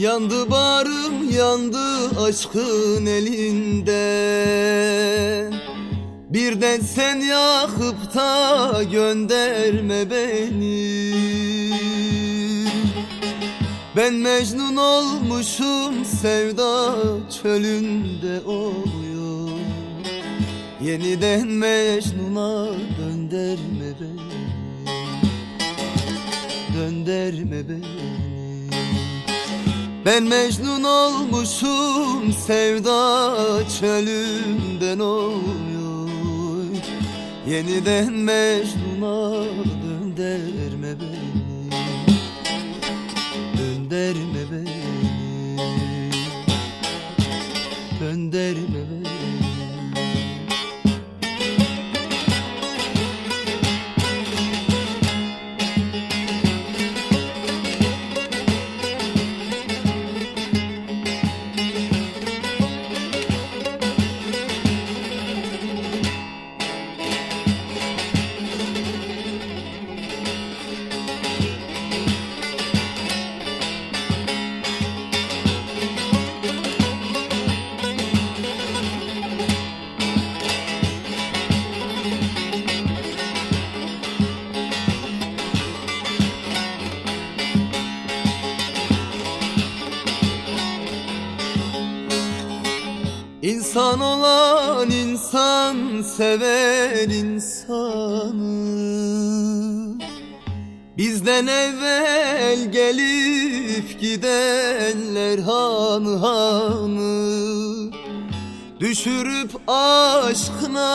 Yandı barım yandı aşkın elinden Birden sen yakıp da gönderme beni. Ben Mecnun olmuşum sevda çölünde oluyor Yeniden Mecnun'a gönderme beni. Gönderme beni ben Mecnun olmuşum sevda çölünden oluyor Yeniden Mecnun'a dönderme beni İnsan olan insan sever insanı. Bizden evvel gelip gidenler hanı hanı Düşürüp aşkına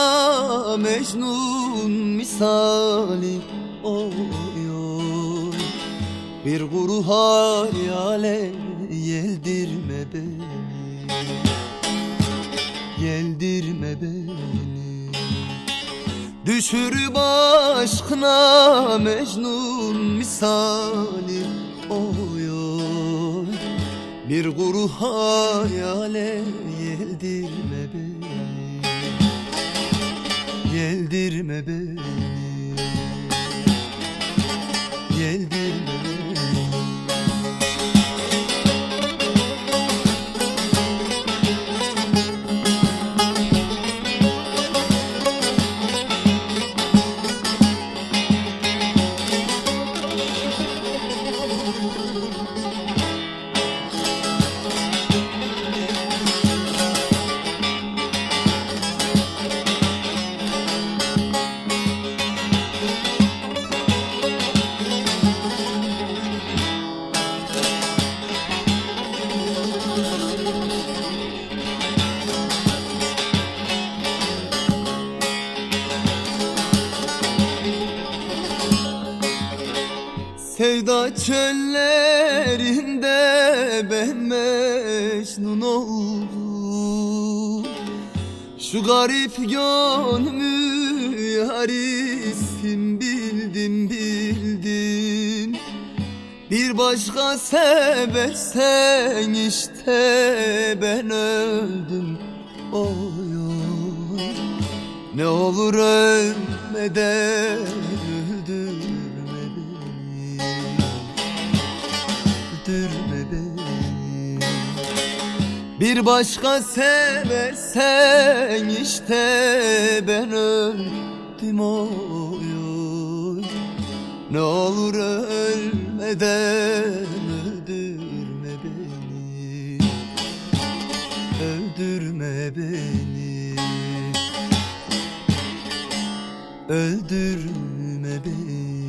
Mecnun misali oluyor. Bir kuru hayale yeldirme beni Geldirme beni. Düşürüp aşkına Mecnun misali. Oluyor Bir kuru hayale yeldirme beni. Yeldirme beni Sevda çöllerinde ben Mecnun oldum. Şu garip gönlümü yarisim bildim bildim. Bir başka seversen işte ben öldüm. Oy oy. Ne olur ölmeden öldürme Bir başka seversen işte ben öldüm oy oy Ne olur ölmeden öldürme beni. Öldürme beni. Öldürme beni